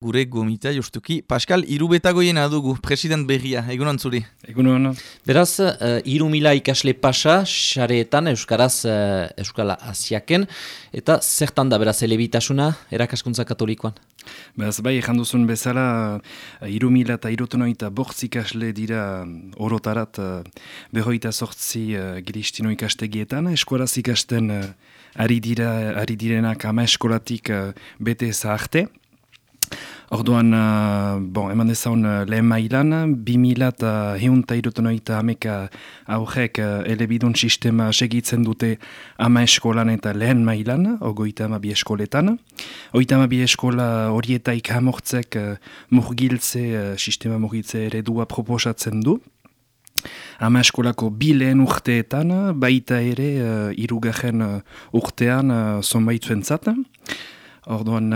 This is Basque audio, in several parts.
Gure gomita justuki. Pascal, irubetagoiena dugu, president berria, egunon zuri. Egunon. Beraz, uh, iru mila ikasle pasa, xareetan, Euskaraz, uh, Euskala Asiaken, eta zertan da beraz elebitasuna, erakaskuntza katolikoan? Beraz, bai, ezan duzun bezala, uh, iru mila eta irutonoita bortz ikasle dira orotarat uh, berroita sortzi uh, giristino ikastegietan, eskuaraz ikasten uh, ari, dira, ari direnak ama eskolatik uh, bete zaharte, Orduan, uh, bon, eman dezaun uh, lehen mailan, bi mila eta heun eta irutonoita ameka aurrek uh, elebidun sistema segitzen dute ama eskolan eta lehen mailan, ogoita ama bi eskoletan. Oita ama bi eskola horietaik hamortzek uh, murgiltze, uh, sistema murgiltze eredua proposatzen du. Ama eskolako bi lehen urteetan, baita ere uh, irugarren uh, urtean uh, zonbaitzuen zaten. Orduan,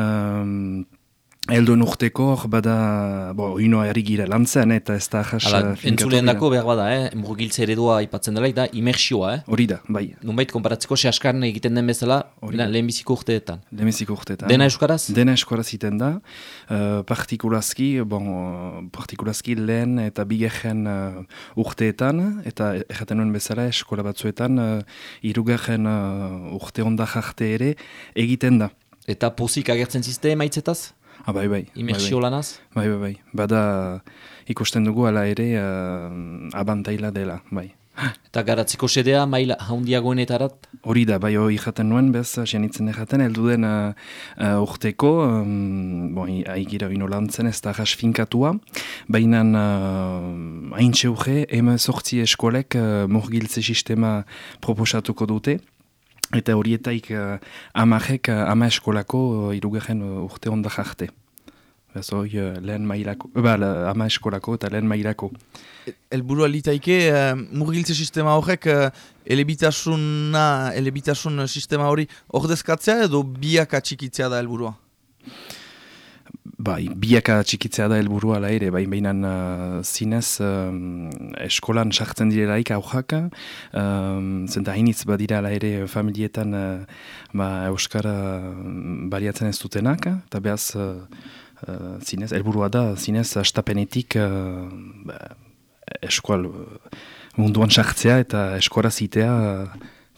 Elduen urteko, bada, bo, ino erri gira lantzen, eta ez da jas... Hala, entzuleen dako behar bada, eh? murgiltze eredua ipatzen dela, eta imersioa, eh? Hori da, bai. Nunbait, konparatzeko, se askarne egiten den bezala, lehenbiziko urteetan. Lehenbiziko urteetan. Dena euskaraz? Dena euskaraz iten da. Uh, partikulazki, bon, partikulazki lehen eta bigarren uh, urteetan, eta erraten nuen bezala, eskola batzuetan, uh, irugarren uh, urte ondak jarte ere, egiten da. Eta pozik agertzen ziste maitzetaz? Ah, bai, bai. Imersio bai, lanaz? Bai, bai, bai. Bada ikusten dugu ala ere uh, abantaila dela, bai. Eta garatziko sedea, maila haundiagoenetarat? Hori da, bai, hori jaten nuen, bez, jenitzen jaten, heldu den uh, uh, urteko, um, bon, haigira bino lantzen ez da finkatu baina uh, hain txeuge, ema sortzi eskolek uh, murgiltze sistema proposatuko dute, Eta horietaik uh, amarek uh, ama eskolako uh, irugarren uh, urte onda jarte. Ez hori uh, lehen mailako, ba, ama eskolako eta lehen mailako. Elburu alitaike, uh, murgiltze sistema horrek uh, elebitasuna, elebitasun sistema hori ordezkatzea edo biak atxikitzea da helburua? Bai, biaka txikitzea da helburua ala ere, bai behinan uh, zinez um, eskolan sartzen direlaik aujak, um, zenta hainitz badira ala ere familietan uh, ba, Euskara baliatzen ez dutenak, eta behaz uh, uh, zinez, helburua da zinez astapenetik uh, ba, eskual munduan sartzea eta eskora zitea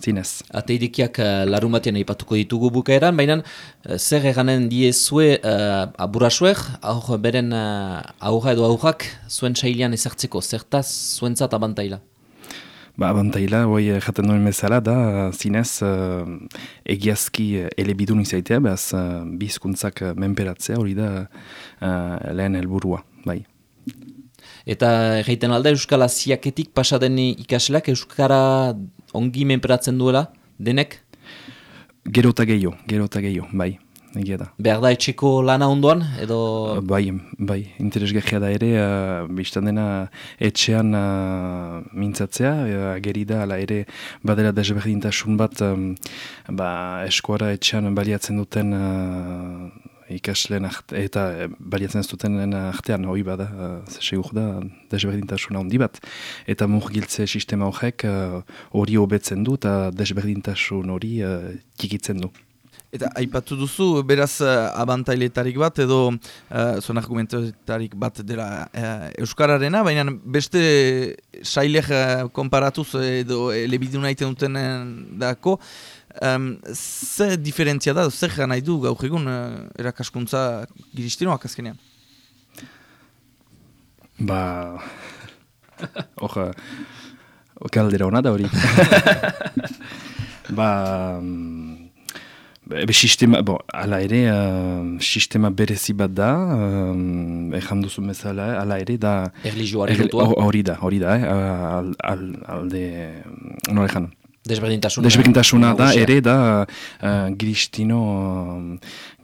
zinez. Ateidekiak uh, larun batean aipatuko ditugu bukaeran, baina uh, zer eganen diezue uh, aburasuek, aur beren uh, aurra edo aurrak zuen sailean ezartzeko, zertaz zuentzat abantaila? Ba, abantaila, hoi jaten duen bezala da, zinez uh, egiazki elebidun izaitea, behaz uh, bizkuntzak menperatzea, hori da uh, lehen helburua, bai. Eta egiten alda Euskal Asiaketik pasaden ikasleak Euskara ongi menperatzen duela, denek? Gerota gehiago, gerota gehiago, bai, egia da. Behar da etxeko lana ondoan, edo... Uh, bai, bai, interes da ere, uh, biztan dena etxean uh, mintzatzea, uh, geri da, ala ere, badera desberdintasun bat, um, ba, eskuara etxean baliatzen duten... Uh, ikasleen arte, eta e, baliatzen ez duten artean hori bada, uh, da, desberdintasuna handi bat. Eta murgiltze sistema horrek hori uh, hobetzen du eta desberdintasun hori uh, du. Eta aipatu duzu, beraz abantailetarik bat edo uh, zuen argumentoetarik bat dela uh, Euskararena, baina beste sailek uh, konparatuz edo elebiduna iten duten dako, Um, ze diferentzia da, zer gana nahi du gaur egun uh, erakaskuntza giristinoak azkenean? Ba... Oja... Oka aldera hona da hori. ba... Ebe sistema, bo, ala ere, uh, sistema berezi bat da, um, ezan duzu bezala, ala ere, da... Erlijioari Hori da, hori da, eh, al, al, alde... No, ezan, Desberdintasuna. Desberdintasuna da, ere da uh, giristino,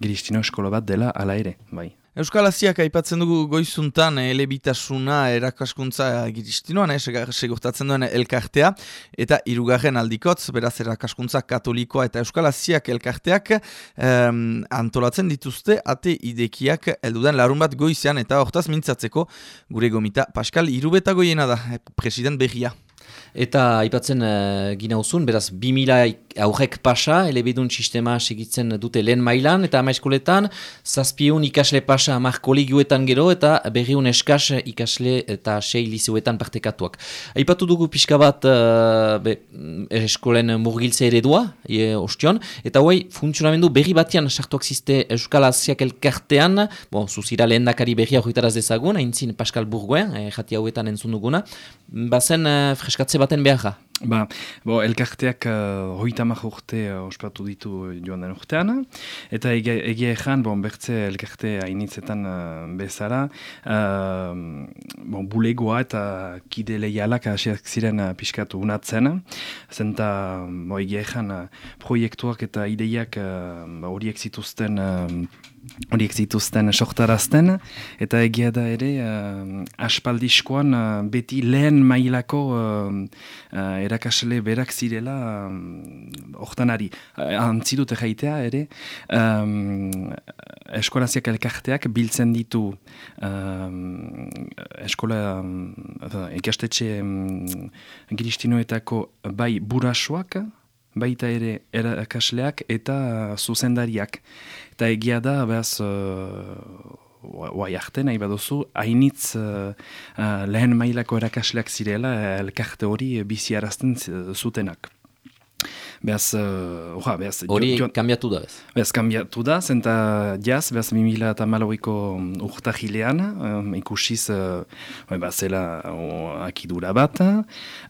giristino eskola bat dela ala ere, bai. Euskal Aziak aipatzen dugu goizuntan elebitasuna erakaskuntza giristinoan, eh, segurtatzen duen elkartea, eta irugarren aldikotz, beraz erakaskuntza katolikoa eta Euskal Aziak elkarteak antolatzen dituzte, ate idekiak elduden larun bat goizean, eta hortaz mintzatzeko gure gomita Pascal Irubeta goiena da, president behia. Eta aipatzen uh, gina uzun, beraz, 2000 aurrek pasa, elebidun sistema segitzen dute lehen mailan, eta ama eskoletan, zazpiun ikasle pasa amak kolegioetan gero, eta berriun eskas ikasle eta sei lizeuetan partekatuak. Aipatu dugu pixka bat uh, be, eskolen murgiltze eredua, e, ostion, eta hoi funtzionamendu berri batian sartuak ziste Euskal Aziak elkartean, bon, zuzira lehen dakari berria horretaraz dezagun, haintzin Pascal Burgoen, e, jati hauetan entzun duguna, bazen uh, freskatze baten beharra. Ba, bo, elkarteak uh, hoitamak urte uh, ospatu ditu joan den urtean, eta egia, ezan, bon, bertze elkarte hainitzetan uh, bezala, uh, bon, bulegoa eta kide lehialak asiak ziren uh, piskatu unatzen, zenta bo, egia ezan uh, proiektuak eta ideiak uh, horiek zituzten uh, horiek zituzten sortarazten, eta egia da ere uh, aspaldiskoan uh, beti lehen mailako uh, erakasle berak zirela hortanari. Uh, Antzidute jaitea ere, um, eskolaziak elkarteak biltzen ditu um, eskola uh, ikastetxe um, giristinoetako bai burasoak, baita ere erakasleak eta zuzendariak. Eta egia da, behaz, uh, oai arte nahi baduzu, hainitz uh, uh, lehen mailako erakasleak zirela elkarte hori biziarazten zutenak. Beaz, uh, oha, beaz... Hori kambiatu da, bez? Beaz, kambiatu da, zenta jaz, beaz, 2000 eta malauiko urta um, ikusiz, uh, beaz, uh, akidura bat,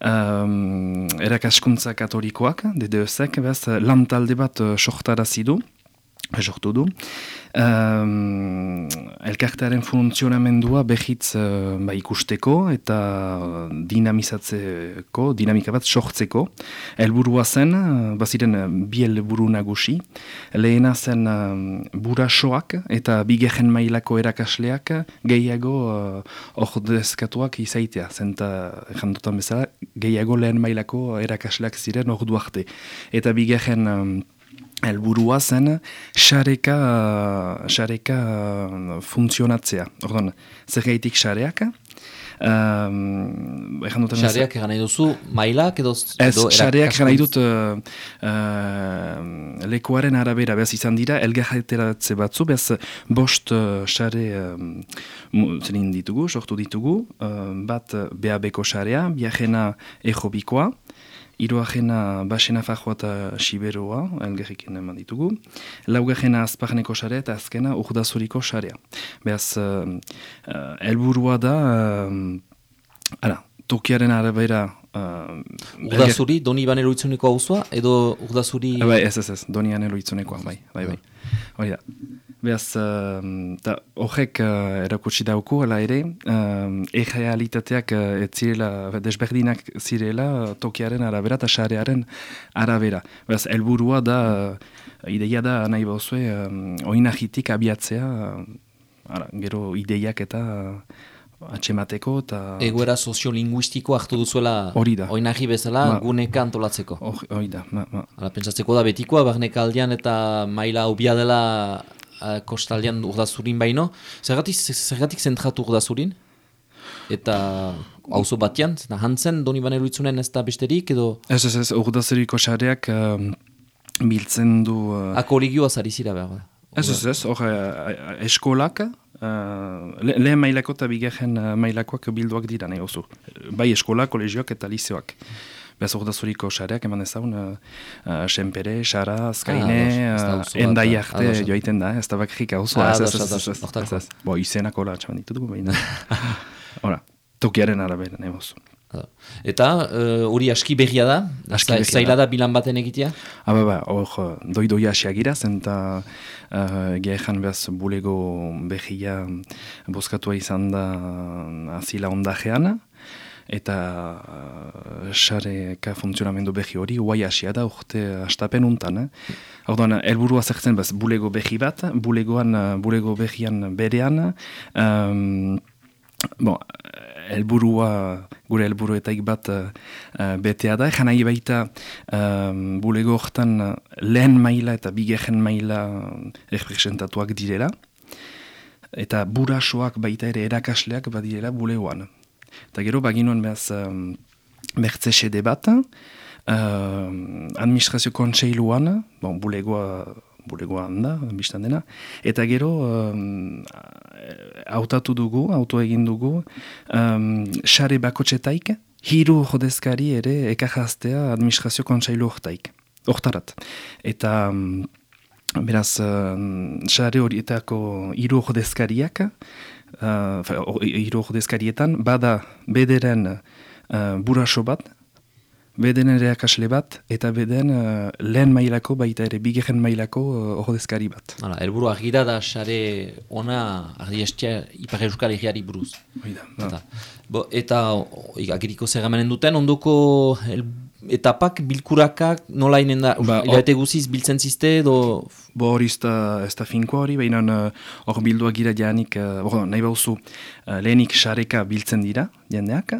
um, erakaskuntza katolikoak, DDS-ek, beaz, lantalde bat uh, sohtarazidu, sortu du. Um, elkartearen funtzionamendua behitz uh, ba, ikusteko eta dinamizatzeko, dinamika bat sortzeko. Elburua zen, uh, baziren uh, bi elburu nagusi. Lehena zen uh, burasoak eta bigehen mailako erakasleak gehiago uh, ordezkatuak izaitea. Zenta, jandotan bezala, gehiago lehen mailako erakasleak ziren ordu arte. Eta bigehen... Um, Elburua zen, xareka, xareka funtzionatzea. Ordan, zer gaitik xareak? Um, xareak egan nahi duzu, mailak edo... Ez, xareak egan nahi dut uh, uh, lekuaren arabera, behaz izan dira, elgarreteratze batzu, behaz bost xare uh, zenin ditugu, sortu ditugu, uh, bat BAB-ko xarea, biajena ejobikoa, Iroagena basena fajoa eta siberoa, elgerrikin eman ditugu. Laugajena azpagneko sarea eta azkena urdazuriko sarea. Beaz, uh, uh, elburua da, uh, ara, tokiaren arabera... Uh, urdazuri, elger... doni banero itzuneko hau edo urdazuri... Bai, ez, ez, ez, doni banero itzunekoa, bai, bai, bai. Hori da. Beaz, uh, horrek uh, erakutsi dauku, ala ere, uh, e-realitateak uh, zirela, desberdinak zirela tokiaren arabera eta xarearen arabera. Beaz, elburua da, uh, ideia da nahi bauzue, um, oinahitik abiatzea, uh, ara, gero ideiak eta uh, atxemateko eta... Egoera soziolinguistiko hartu duzuela hori da. oinahi bezala ma, guneka antolatzeko. Hori da. Ma, ma. Hala, pentsatzeko da betikoa, barneka aldean eta maila obia dela uh, kostaldean urdazurin baino. Zergatik, zergatik zentratu urdazurin? Eta auzo batean, zena hantzen, doni baneru itzunen ez da besterik edo... Ez, ez, ez, urdazuriko xareak um, biltzen du... Uh... Ako oligioa zari zira behar da. Ez, ez, ez, hor, uh, eskolak, uh, le, lehen mailako eta bigarren uh, mailakoak bilduak dira, nahi oso. Bai eskola, kolegioak eta liseoak. Bez hor da zuriko xareak eman ezagun, uh, Senpere, Xara, Azkaine, ah, uh, endai arte ah, joaiten da, ez da bakrik hau zua, ez, ez, ez, ez, ez, Bo, izenak hola atxaman ditutuko, baina. Hora, tokiaren arabera, nahi. Eta hori uh, aski berria da, aski berria zaila da. bilan baten egitea? Aba ba, hor doi doi asiak gira, zenta uh, gehan behaz bulego berria boskatua izan da azila ondajean, eta uh, funtzionamendu behi hori guai asia da urte astapen untan. Eh? Hau da, elburua zertzen bez bulego behi bat, bulegoan, bulego behian berean, um, bon, elburua, gure elburuetaik bat uh, betea da, nahi baita um, bulego horretan lehen maila eta bigehen maila representatuak direla, eta burasoak baita ere erakasleak badirela bulegoan. Eta gero, baginuen behaz, um, bertze sede bat, uh, administrazio kontseiluan, bon, bulegoa bulegoan da, biztan dena. Eta gero, um, autatu dugu, auto egin dugu, um, xare bakotxetaik, hiru jodezkari ere ekajaztea administrazio kontsailu hortaik, hortarat. Eta, um, beraz, um, horietako hiru jodezkariak, uh, hiru jodezkarietan, bada bederen uh, buraso bat, beden ere akasle bat, eta beden uh, lehen mailako, baita ere bigeren mailako uh, ordezkari bat. Hala, elburu argira da, sare ona argi estia ipar euskal egiari buruz. Oida, eta, bo, eta agiriko zer duten, ondoko el, etapak, bilkurakak, nola inen da, ba, hilabete guziz, biltzen ziste, edo... Bo hori ez da finko hori, baina hor uh, bildua gira janik, uh, nahi bauzu, uh, lehenik sareka biltzen dira, jendeak,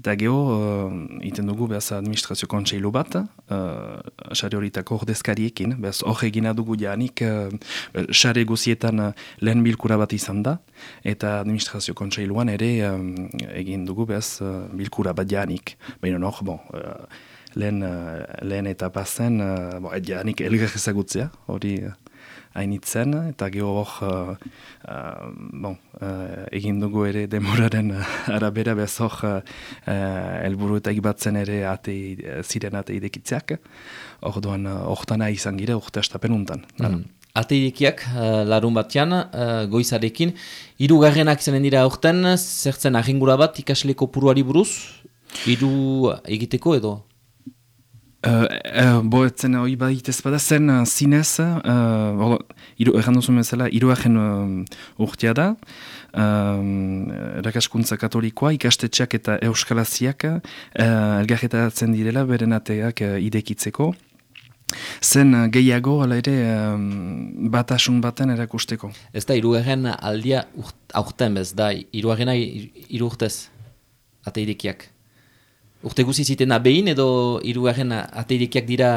Eta geho, uh, iten dugu behaz administrazio kontseilu bat, uh, xare horitako ordezkariekin, behaz hor egina dugu janik, uh, guzietan uh, lehen bilkura bat izan da, eta administrazio kontseiluan ere um, egin dugu behaz uh, bilkura bat janik. Baina hor, bon, uh, lehen, uh, lehen eta pasen, uh, bon, janik elgar ezagutzea, hori... Uh, hainitzen, eta geho hor, uh, uh, bon, uh, egin dugu ere demoraren arabera bez hor, uh, elburu eta ibatzen ere ate, ziren ate idekitzeak, hor duan, hortana izan gira, urte estapen untan. Mm. Ate idekiak, uh, larun batean, uh, goizarekin, irugarrenak zenen dira horten, zertzen ahingura bat ikasleko puruari buruz, iru egiteko edo? Uh, uh, bo, etzen hori badit ez bada zen uh, zinez, uh, iru, erran duzu iruaren uh, urtea da, uh, rakaskuntza katolikoa, ikastetxeak eta euskalaziak uh, elgarretatzen direla beren ateak uh, idekitzeko. Zen gehiago, ala ere, um, batasun baten erakusteko. Ez da, iruaren aldia aurten bez, da, iruaren iru urtez, ate idekiak. Urte guzi ziten abein edo iruaren ateidekiak dira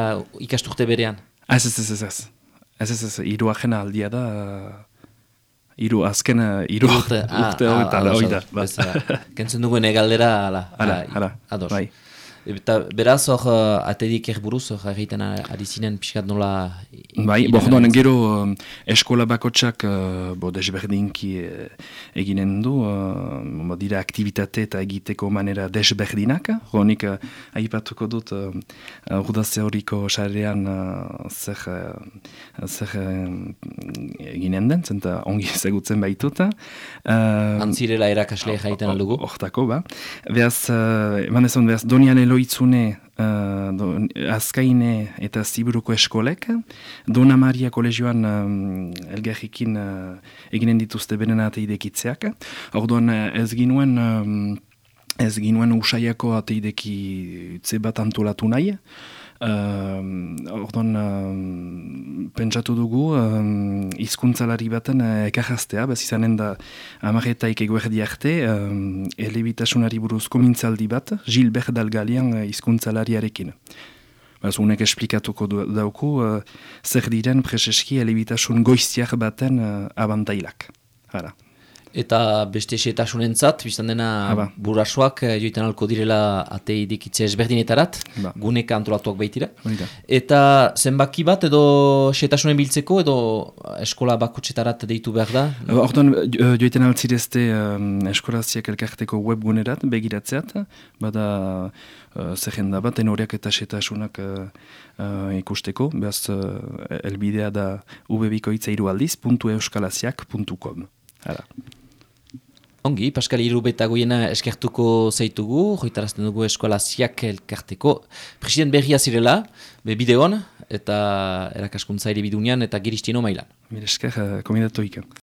ikasturte berean? Ez, ez, ez, ez, ez. Ez, ez, ez, iruaren aldia da... Iru, azken, iru urte, urte ah, ah, ah, ba. Kentzen dugu egaldera, ala. Ala, ala, ados. Bai. Eta beraz hor uh, atedik erburuz hor egiten ari zinen pixkat nola... Bai, bo gero um, eskola bakotsak uh, bo desberdinki uh, eginen du, uh, dira aktivitate eta egiteko manera desberdinak. Honik uh, aipatuko dut uh, uh, horiko sarean uh, zer, uh, zer uh, eginen den, zenta ongi zegutzen baituta. Uh, Antzirela erakasle jaiten aldugu? Hortako, ba. Beaz, uh, eman ezon, beaz, donian loitzune uh, azkaine eta ziburuko eskolek. Dona Maria kolegioan um, elgarrikin uh, eginen dituzte benen ateidekitzeak. Orduan ez ginuen... Um, Ez ginuen usaiako ateideki utze bat antolatu nahi. Uh, Orduan, uh, pentsatu dugu, uh, izkuntzalari baten uh, ekarraztea, bez izanen da amaretaik eguerdi arte, uh, elebitasunari buruzko mintzaldi bat, Gil Berdalgalian uh, izkuntzalariarekin. Baz, unek esplikatuko dauku, uh, zer diren preseski elebitasun goiztiak baten uh, abantailak. Hala. Eta beste esetasunen zat, biztan dena Aba. burasoak eh, joiten alko direla atei dikitze ezberdinetarat, ba. guneka antolatuak baitira. Eta zenbaki bat edo esetasunen biltzeko edo eskola bakotxetarat deitu behar da? Hortan uh, joiten altzirezte um, eskolaziak elkarteko webgunerat begiratzeat, bada uh, zerrenda bat, enoriak eta esetasunak uh, uh, ikusteko, behaz uh, elbidea da ubebikoitzairualdiz.euskalaziak.com. Hala. Ongi, Paskal Irubeta goiena eskertuko zeitugu, joitarazten dugu eskola ziak elkarteko. President berria zirela, be bideon, eta erakaskuntza ere bidunean, eta giristino mailan. Mire esker, komidatu ikan.